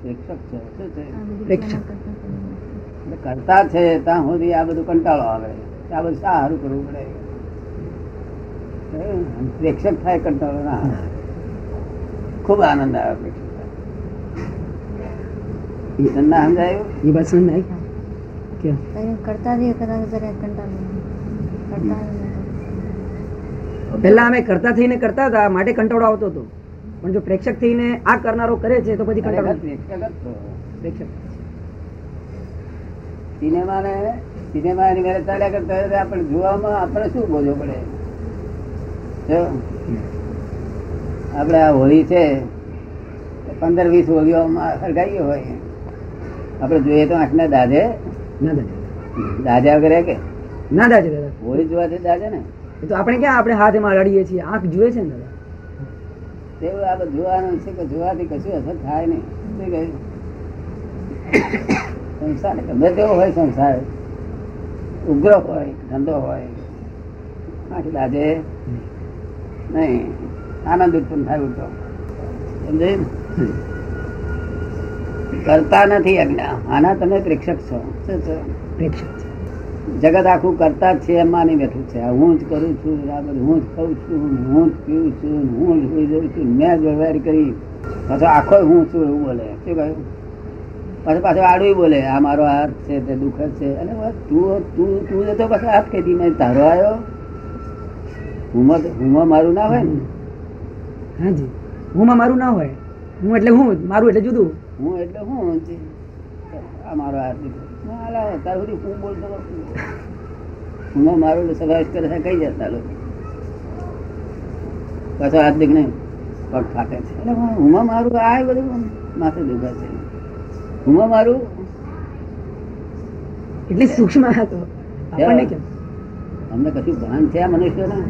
પ્રેક્ષક છે પ્રેક્ષક કરતા છે ત્યાં સુધી આ બધું કંટાળો આવે. આ બધું સારું કરવું પડે. પ્રેક્ષક થાય કંટાળો ના ખૂબ આનંદ આવે પ્રેક્ષક ના સમજાયું? એ વાત સમજાય? કે કરતા રહીએ કદાચ જરા કંટાળો પહેલા અમે કરતા થઈને કરતા હતા માટે કંટાળો આવતો હતો. પણ જો પ્રેક્ષક થઈને આ કરનારો કરે છે તો પછી કંટાળો પ્રેક્ષક પ્રેક્ષક. સિનેમા એની મેરે ચાલ્યા કરતા આપણે જોવામાં આપણે શું બોલવું પડે? આપણે આ હોળી છે પંદર વીસ હોળીઓ સળગાવી હોય. આપણે જોઈએ તો આંખના દાદે ના દાદા દાદા વગેરે કે? ના દાદા. હોળી જોવા છે દાદા ને તો આપણે ક્યાં આપણે હાથમાં લડીએ છીએ. આંખ જુએ છે ને દાદા? તેવું આ બધું જોવાનું છે કે જોવાથી કશું અસર થાય નહીં. શું કહ્યું સંસાર ગમે તેવો હોય સંસાર. ઉગ્ર હોય, ધંધો હોય. આખી દાદે નહીં. આનંદ ઉત્પન્ન થાય ઉઠો સમજે? કરતા નથી આજ્ઞા આના તમે પ્રેક્ષક છો. શું છો? પ્રેક્ષક. જગત આખું કરતા જ છે એમાં નહીં બેઠું છે. હું જ કરું છું બરાબર હું જ ખાઉં છું હું જ પીવું છું હું જ હોઈ જઉં છું મેં જ વ્યવહાર કરી. પાછો આખો હું છું એવું બોલે. શું કહ્યું? પાછો પાછો આડું બોલે. આ મારો હાથ છે તે દુઃખ છે. અને તું તું તું જતો પાછો હાથ કહી મેં તારો આવ્યો હુંમાં તો- હુંમાં મારું ના હોય ને? હાજી. હુંમાં મારું ના હોય. હું એટલે હું મારું એટલે જુદું. હું એટલે હું આ મારો હાથ દીકરો હું હાલા તાર સુધી હું બોલતો હું મારું સમાવેશ કરે છે કઈ જતા લોકો? પાછો હાથ દીક નહીં પગ ફાટે છે. એટલે હું મારું આ બધું માથે દુખા છે. હુંમાં મારું એટલે સૂક્ષ્મ હતો. આપણને કેમ? અમને કશું ભાન છે આ મનુષ્યના?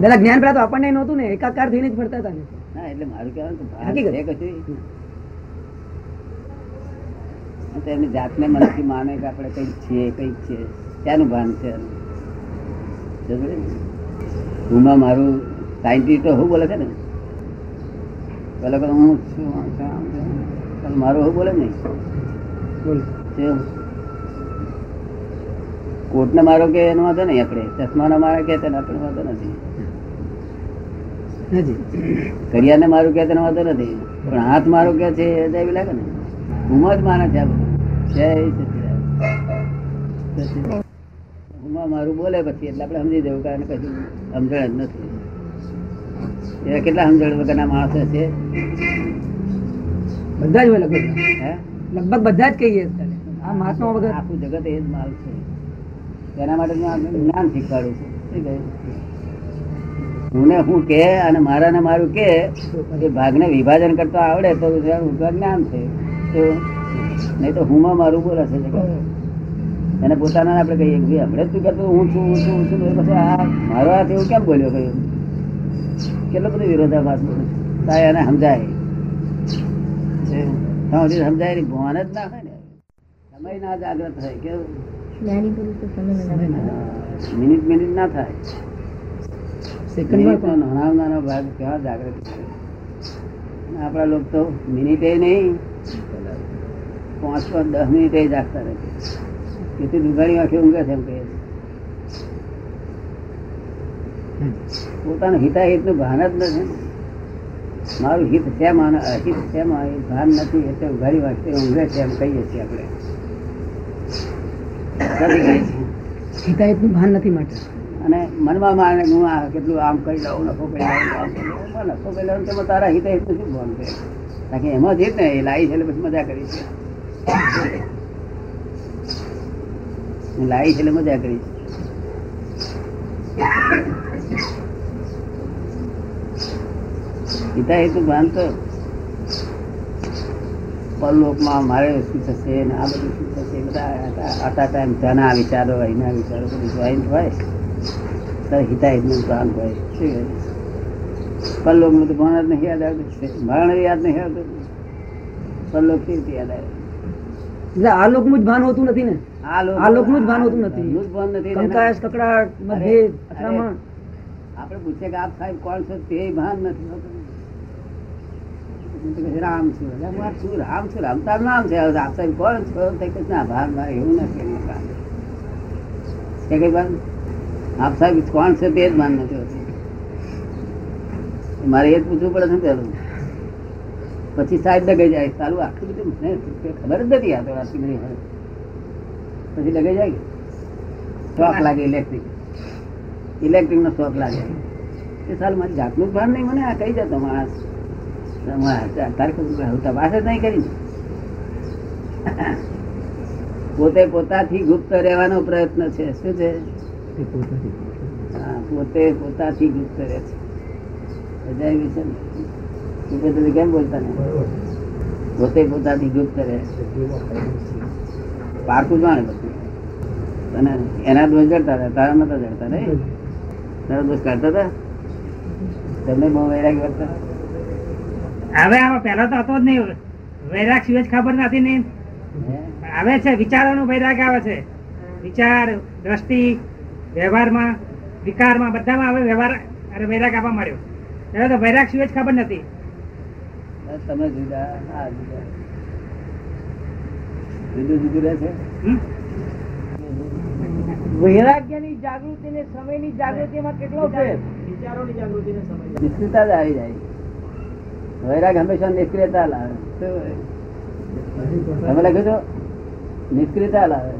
દાદા જ્ઞાન પેલા તો આપણને નહોતું ને એકાકાર થઈને જ ફરતા હતા ને. ના એટલે મારું કહેવાનું હકીકત. છે કશું? એમની જાતને મનથી માને કે આપણે કંઈક છીએ કંઈક છીએ ત્યાંનું ભાન છે સમજ્યો મારું સાયન્ટિસ્ટ શું બોલે છે ને? પેલા કહે હું છું છું, છું. મારું શું બોલે નહીં? બોલ? કોટને મારો કે એનો વાંધો નહીં આપણે. ચશ્માનો મારે કે તેનો આપણે વાંધો નથી. કરિયાને મારું કે તેનો વાંધો નથી. પણ હાથ મારો કે છે એ લાગે ને. હું જ માને છે આ બધું. જય મારું બોલે પછી એટલે આપણે સમજી દેવું કારણ કે કશું સમજણ જ નથી. એવા કેટલા સમજણ વગરના માણસો છે? બધા જ હોય લગભગ. હે? લગભગ બધા જ કહીએ. આ મહાત્મા વગર આખું જગત એ જ માલ છે. તેના માટે હું જ્ઞાન શીખવાડું છું. હું ને હું કે અને મારા ને મારું કે એ ભાગને વિભાજન કરતો આવડે તો જ્ઞાન છે. તો નહીં તો હુંમાં મારું બોલે છે એને પોતાના આપણે કહીએ ભાઈ હમણાં તું કહેતો હું છું હું છું હું છું. પછી આ મારો હાથ એવું કેમ બોલ્યો કહ્યું કેટલો બધો વિરોધાભાસ બોલે એને સમજાય સમજાય નહીં જ ના હોય ને. સમય ના જાગ્રત થાય કેવું? મિનિટ મિનિટ ના થાય. નાનો નાનો ભાગ કેવા જાગૃત આપણા લોકો તો મિનિટે નહીં. પાંચ પાંચ દસ મિનિટ જાગતા રહે છે. તેથી દુગાડી આંખે ઊંઘે છે એમ કહે પોતાનું હિતાહિતનું ભાન જ નથી. મારું હિત શેમ અને અહિત શેમ એ ભાન નથી એટલે ઉઘાડી વાંચતે ઊંઘે છે એમ કહીએ છીએ આપણે. હિતા હિતાહિતનું ભાન નથી માટે. અને મનમાં માને હું આ કેટલું આમ કરી લઉં નફો કરી લઉં. નફો કરી લઉં તેમાં તારા હિત હિતનું શું ભાન છે? કારણ કે એમાં જ ને એ લાવી છે એટલે પછી મજા કરી છે લાવી એટલે મજા કરી પિતા હિતા હિતું માનતો પરલોકમાં મારે શું થશે ને આ બધું શું થશે, બધા આટા- ટાઈમ તેના વિચારો અહીંના વિચારો, બધું જોઈન્ટ હોય ત્યારે હિતાહિતનું ભાન હોય. શું કહે? પરલોકનું તો ભણ જ નહીં યાદ આવતું. મરણ યાદ નહીં આવતું. પરલોક કેવી રીતે યાદ આવે? એટલે આ લોકનું જ ભાન હોતું નથી ને? આ લોકનું જ ભાન હોતું નથી. કંકાશ કકડાટ મતભેદ અથડામણ. આપણે પૂછીએ કે આપ સાહેબ કોણ છો? તે ભાન નથી હોતું. તો રામ છું. રામ છું રામ. તારું નામ છે? આપ સાહેબ કોણ છો? તો કે ના ભાન મારે એવું નથી કઈ વાત આપ સાહેબ કોણ છે તે જ ભાન નથી હોતું. મારે એ જ પૂછવું પડે છે ને પહેલું. પછી સાહેબ ડગાઈ જાય સારું આખી બધું મને ખબર જ નથી આ તો આટલી બધી પછી ડગાઈ જાય શોખ લાગે ઇલેક્ટ્રિક ઇલેક્ટ્રિક નો શોખ લાગે. એ સારું મારી જાતનું ભાન નહીં મને આ કહી જતો માણસ તારે હું તપાસ જ નહીં કરી. પોતે પોતાથી ગુપ્ત રહેવાનો પ્રયત્ન છે. શું છે? હા, પોતે પોતાથી ગુપ્ત રહે છે. અજાયબી છે ને તું કહે તો કેમ બોલતા નહીં? પોતે પોતાથી ગુપ્ત રહે પારકું જાણે બધું. અને એના દોષ જડતા હતા તારા નતા જડતા નહીં તારા દોષ કાઢતા હતા? તમને બહુ વૈરાગ કરતા હવે આમાં પહેલા તો હતો જ નહીં. વૈરાગ સિવાય ખબર નથી ને. આવે છે વિચારોનો વૈરાગ આવે છે. વિચાર દ્રષ્ટિ વ્યવહારમાં વિકારમાં બધામાં હવે વ્યવહાર અરે વૈરાગ આપવા માંડ્યો. પહેલાં તો વૈરાગ સિવાય ખબર નથી. તમે જુદા આ જુદા. જુદું જુદું રહે છે વૈરાગ્યની જાગૃતિ ને સમયની જાગૃતિમાં કેટલો ફેર? નિષ્ક્રિયતા જ આવી જાય. વૈરાગ હંમેશા નિષ્ક્રિયતા લાવે? તમે લખ્યું નિષ્ક્રિયતા લાવે?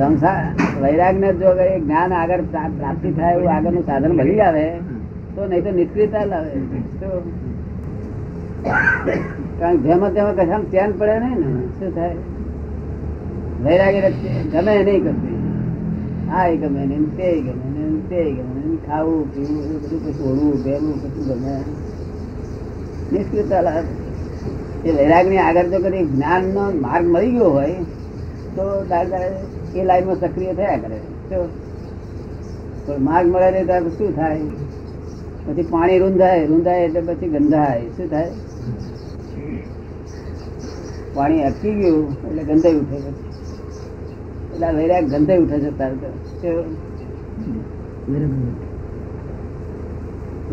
સંસાર વૈરાગ ને જો એ જ્ઞાન આગળ પ્રાપ્તિ થાય એવું આગળનું સાધન મળી આવે તો નહીં તો નિષ્ક્રિયતા લાવે. કારણ જેમાં તેમાં કશામાં ચેન પડે નહીં ને, શું થાય? વૈરાગ ગમે એ નહીં કરતી આ ગમે ને તે ગમે ને તે ગમે ને ખાવું, પીવું એ બધું કશું ઓળવું, પહેરવું કશું ગમે. નિષ્ક્રિયતા લાવે. એ વૈરાગની આગળ જો કદી જ્ઞાનનો માર્ગ મળી ગયો હોય, તો દાદા એ લાઈનમાં સક્રિય થયા કરે. પણ માર્ગ મળે ને ત્યારે શું થાય? પછી પાણી રૂંધાય રૂંધાય એટલે પછી ગંધાય. શું થાય? પાણી અટકી ગયું એટલે ગંધાઈ ઉઠે એટલે વૈરાગ ગંધાઈ ઉઠે છે તારે તો.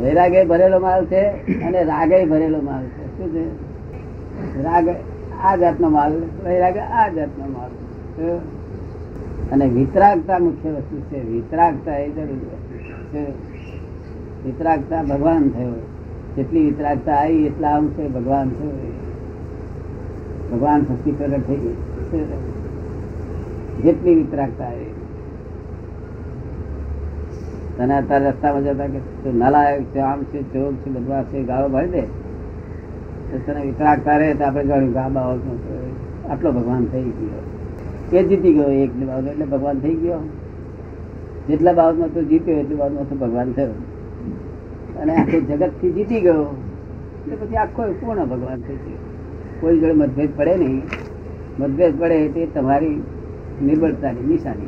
વૈરાગે ભરેલો માલ છે અને રાગે ભરેલો માલ છે. શું છે? રાગ આ જાતનો માલ, વૈરાગ આ જાતનો માલ? અને વિતરાગતા મુખ્ય વસ્તુ છે. વિતરાગતા એ જરૂરી છે. વિતરાગતા ભગવાન થયો જેટલી વિતરાગતા આવી, એટલા અંશે ભગવાન થયો ભગવાન શક્તિ પ્રગટ થઈ ગઈ. જેટલી વિતરાગતા આવી. તને અત્યારે રસ્તામાં જતા કે નાલાયક છે, આમ છે ચોર છે બધવા છે, ગાળો ભરી દે. તો તને વિતરાગતા રહે તો આપણે કે આ આટલો ભગવાન થઈ ગયો. એ જીતી ગયો એક બાબત એટલે ભગવાન થઈ ગયો. જેટલા બાબતમાં તો જીત્યો એટલી બાબતમાં તો ભગવાન થયો. અને આખું જગતથી જીતી ગયો. એટલે પછી આખો પૂર્ણ ભગવાન થઈ ગયો. કોઈ જોડે મતભેદ પડે નહીં. મતભેદ પડે તે તમારી નિર્બળતાની નિશાની?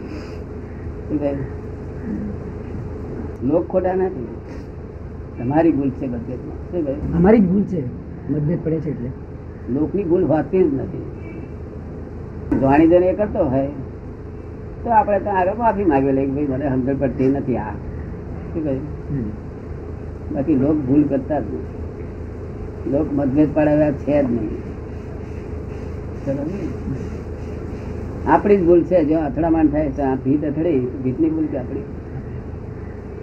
લોક ખોટા નથી. તમારી ભૂલ છે મતભેદમાં. શું ભાઈ અમારી જ ભૂલ છે. મતભેદ પડે છે એટલે. લોકની ભૂલ હોતી જ નથી. જાણી જઈને એ કરતો હોય તો આપણે તો આગળ માફી માગી લઈએ કે ભાઈ મને સમજણ પડતી નથી આ. શું કહ્યું? બાકી લોક ભૂલ કરતા જ નથી. લોક મતભેદ પાડેલા છે જ નહીં. આપણી જ ભૂલ છે. જો અથડામણ થાય તો આ ભીત અથડી ભીતની ભૂલ છે આપણી.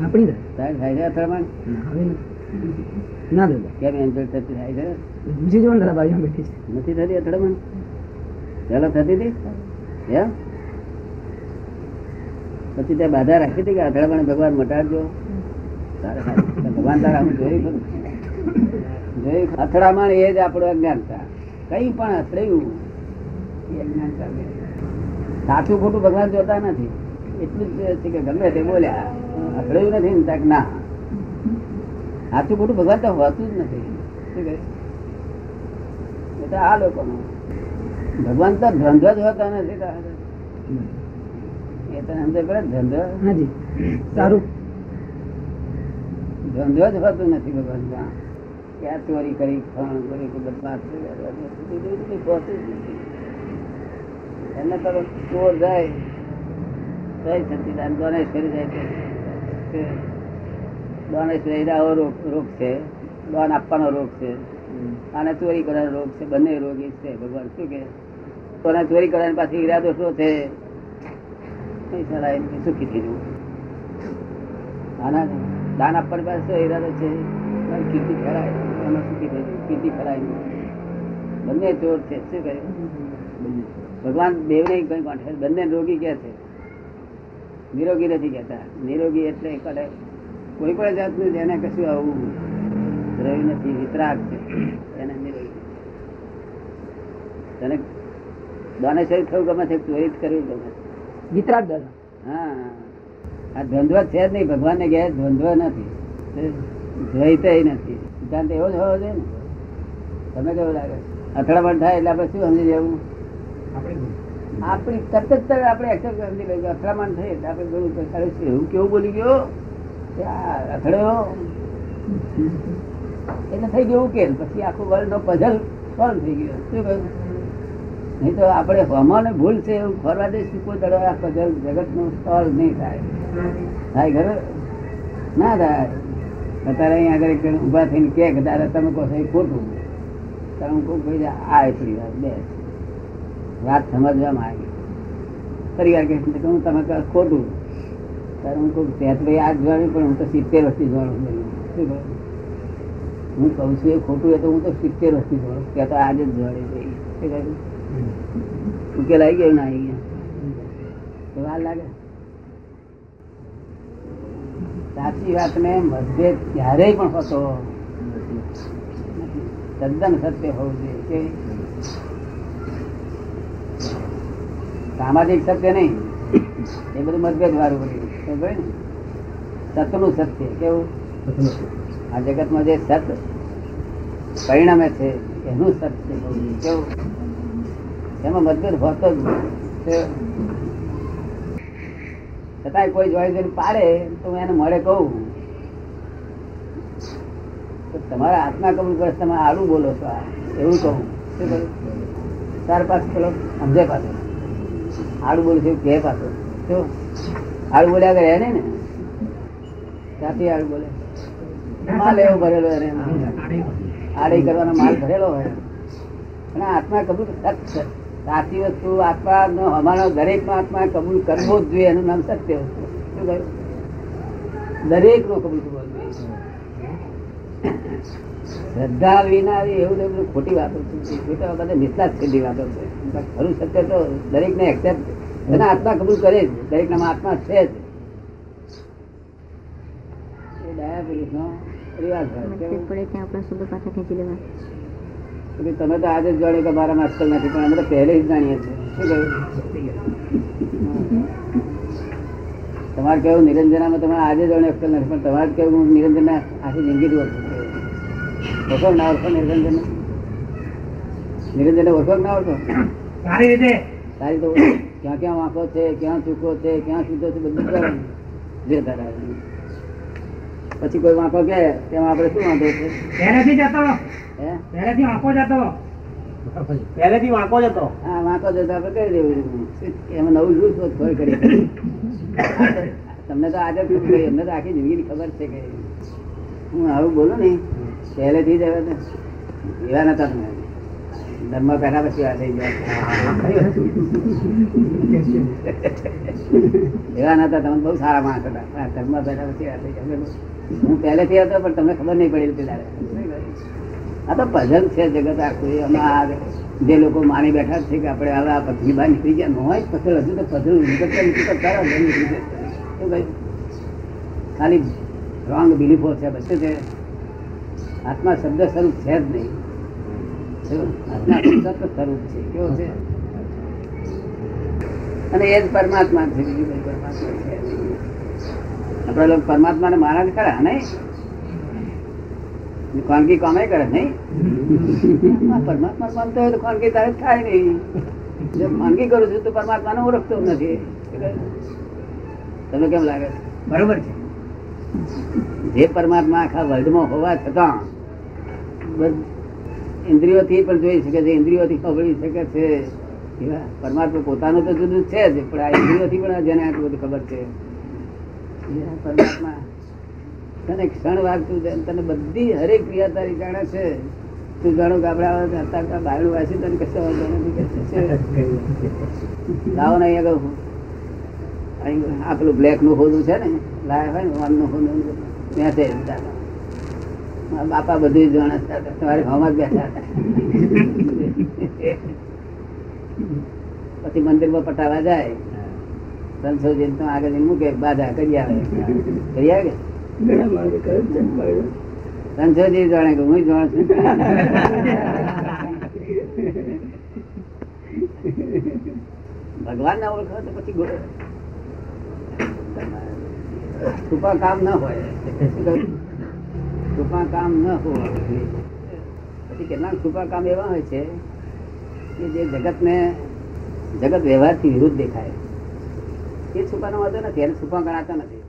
આપણી થાય છે અથડામણ? ના દાદા. કેમ એન્જોય થતી થાય છે? બીજી જોવાનું દાદા બાજુમાં બેઠી છે. નથી થતી અથડામણ? પેલા થતી હતી? એમ? પછી ત્યાં બાધા રાખી હતી કે અથડામણ ભગવાન મટાડજો? ભગવાન તારા હું જોયું ખરું? જોયું અથડામણ એ જ આપણું અજ્ઞાનતા. કઈ પણ અથડાયું. એ સાચું ખોટું ભગવાન જોતા નથી. એટલું જ છે કે ગમે તે બોલ્યા. અથડાયું નથી ને તાક ના. સાચું ખોટું ભગવાન તો હોતું જ નથી. શું કહે? આ લોકોનું. ભગવાન તો ધંધો જ હોતા નથી એ તને અંદર કરે ધંધો. હાજી. સારું. ધંધો જ હોતું નથી ભગવાન ત્યાં કે ચોરી કરી ફણ કરી કે બદમાશ નથી. એમને તો ચોર જાય. કરી જાય તો. કે દોન આવો રોગ રોગ છે. દોન આપવાનો રોગ છે. અને ચોરી કરવાનો રોગ છે. બંને રોગી છે. ભગવાન શું કે કોને ચોરી કરવાની પાછી ઈરાદો શું છે? સુખી થઈ જવું આના દાન આપવાની પાસે શું ઈરાદો છે? કીર્તિ ખરાય, એમાં સુખી થઈ જવું કીર્તિ ખરાય બંને ચોર છે, શું કર્યું ભગવાન દેવને કઈ કોઠે બંને રોગી કે છે. નિરોગી નથી કહેતા. નિરોગી એટલે કડે કોઈ પણ જાતનું જેને કશું આવું રહ્યું નથી, વિતરાગ છે, એને નિરોગી તને દાનેશ્વરી થયું ગમે છે ચોરી કરવી ગમે. છે. વિતરાગ દાદા હા આ દ્વંદ્વ છે જ નહીં ભગવાન ને ગયા દ્વંદ્વ નથી. દ્વૈતય નથી. સિદ્ધાંત એવો જ હોવો જોઈએ ને. તમે કેવું લાગે? અથડામણ થાય એટલે આપણે શું સમજી જવું આપણી તરત જ આપણે એક્સેપ્ટ સમજી લઈએ અથડામણ થઈ એટલે આપણે બોલું કે અરે શું એવું કેવું બોલી ગયો? કે આ અથડ્યો? એટલે થઈ ગયું કે પછી આખું વર્લ્ડ નો પઝલ સોલ્વ થઈ ગયો. શું કહ્યું? નહીં તો આપણે હમાને ભૂલ છે એવું ફરવા દઈશું કોઈ દડો આ પઝલ જગતનું નહીં થાય. થાય ઘરે ના થાય. અત્યારે અહીંયા આગળ એક ઊભા થઈને કે કે, દાદા, તમે કહો છો ખોટું. તારે હું કહું, ભાઈ, આ એટલી વાત બે વાત સમજવામાં આવી પરિવાર વાર કહે કે હું તમે કહો ખોટું. ત્યારે હું કહું ત્યાં ભાઈ આ જોવાનું પણ હું તો સિત્તેર વર્ષથી જોવાનું શું કહું? હું કહું છું, એ ખોટું એ તો હું તો સિત્તેર વર્ષથી જોડું ત્યાં તો આજે જ જોડે ભાઈ ઉકેલ આવી ગયો ના આવી ગયા વાર લાગે સાચી વાત ને મતભેદ ક્યારેય પણ હોતો તદ્દન સત્ય હોવું જોઈએ કે સામાજિક સત્ય નહીં એ બધું મતભેદ વાળું બધું સતનું સત્ય કેવું આ જગતમાં જે સત પરિણામે છે એનું સત્ય. કેવું એમાં મતભેદ હોતો જ. છતાંય કોઈ જોઈ જોઈને પાડે તો હું એને મળે કહું. તમારા આત્મા કબૂલ છે, તમે આડું બોલો છો એવું કહું. શું કહ્યું? તાર પાસે પેલો સમજે પાછો. આડું બોલું છે કે પાસે શું? આડું બોલ્યા કરે ને? ત્યાંથી આડું બોલે? માલ એવો ભરેલો એને. આડે કરવાનો માલ ભરેલો હોય. અને આત્મા કબૂલ. સાચી વસ્તુ આત્મા અમારો દરેક નો આત્મા કબૂલ કરવો જ જોઈએ, એનું નામ સત્ય વસ્તુ. શું કહ્યું? દરેક નો કબૂલ કરવો જોઈએ. શ્રદ્ધા વિના એવું બધું ખોટી વાતો છે. બધા નિષ્ઠા છેલ્લી વાતો છે. ખરું સત્ય તો દરેક ને એક્સેપ્ટ એના આત્મા કબૂલ કરે જ. દરેક નામ આત્મા છે જ. ડાયાબિટીસ નો રિવાજ? પડે ત્યાં પાછા ખેંચી લેવા તમે તો આજે જ જાણ્યું કે મારા અક્કલ નથી પણ અમે તો પહેલેથી જ જાણીએ છીએ. શું કહ્યું? તમારે કેવું? નિરંજનામાં તમે આજે જાણ્યું અક્કલ નથી પણ તમારે કેવું હું નિરંજન આખી જિંદગી ઓળખું ના ઓળખો નિરંજન નિરંજન ઓળખો ના ઓળખો? સારી રીતે. સારી તો ક્યાં ક્યાં વાંકો છે ક્યાં ચૂકો છે ક્યાં સીધો છે બધું જાણો. જે તારા પછી કોઈ વાંકો કે તેમાં આપણે શું વાંધો છે? પહેલેથી જતો હે? પહેલેથી આંખો જતો પહેલેથી વાંકો જ હતો. હા, વાંકો જતો આપણે કરી દેવું એમાં. નવું શું શોધખોળ કરી તમને તો આજે પીવું કરી અમને તો આખી જિંદગીની ખબર છે કે હું આવું બોલું ને, પહેલેથી જ હવે એવા નતા તમે ધર્મ પહેલા પછી આ થઈ ગયા. એવા નતા તમે બહુ સારા માણસ હતા. ધર્મ પહેલા પછી આ થઈ હું પહેલેથી હતો, પણ તમને ખબર નહીં પડી હતી ત્યારે આ તો ભજન છે જગત આખું એમાં જે લોકો માની બેઠા છે કે આપણે હવે આ પથરી બહાર નીકળી ગયા હોય પથલ હજુ તો પથલ નીકળતા. ખાલી રોંગ બિલીફો છે બસ છે આત્મા શબ્દ સ્વરૂપ છે જ નહીં? આત્મા શબ્દ સ્વરૂપ છે, કેવો છે અને એ જ પરમાત્મા છે, બીજું પરમાત્મા છે. આપણા લોકો પરમાત્માને મારા ખરા, નહીં ખાનગી કામે કરે, નહીં? પરમાત્મા માનતો હોય તો ખાનગી તારે થાય નહીં. જો ખાનગી કરું છું તો પરમાત્માને ઓળખતો નથી. તમને કેમ લાગે? બરોબર છે. જે પરમાત્મા આખા વર્લ્ડમાં હોવા છતાં ઇન્દ્રિયોથી પણ જોઈ શકે છે, ઇન્દ્રિયોથી ખબરી શકે છે. પરમાત્મા પોતાનું તો જુદું છે જ, પણ આ ઇન્દ્રિયોથી પણ જેને આટલું બધું ખબર છે. પરમાત્મા તને ક્ષણ વાગતું છે તને બધી હરેક ક્રિયા તારી જાણે છે. તું જાણો કે આપણે આવે અત્યારે બાયણું વાંચી તને કશો વાંધો નથી લાવો ને અહીંયા કહું આ પેલું બ્લેકનું હોદું છે ને લાયા હોય ને વાનનું હોદું ત્યાં છે બાપા બધું જાણે. તમારે ભાવમાં જ બેઠા હતા. પછી મંદિરમાં પટાવા જાય. સંશોધન તો આગળ મૂકે બાધા કરી આવે. કરી આવે કે સંશોધી જાણે કે હું જાણ છું. ભગવાન ના ઓળખો તો પછી ટૂંકા કામ ન હોય. ટૂંકા કામ ન હોય. પછી કેટલાક ટૂંકા કામ એવા હોય છે કે જે જગતને, જગત વ્યવહારથી વિરુદ્ધ દેખાય. એ છુપાનો વાંધો નથી, એને છુપા ગણાતા નથી.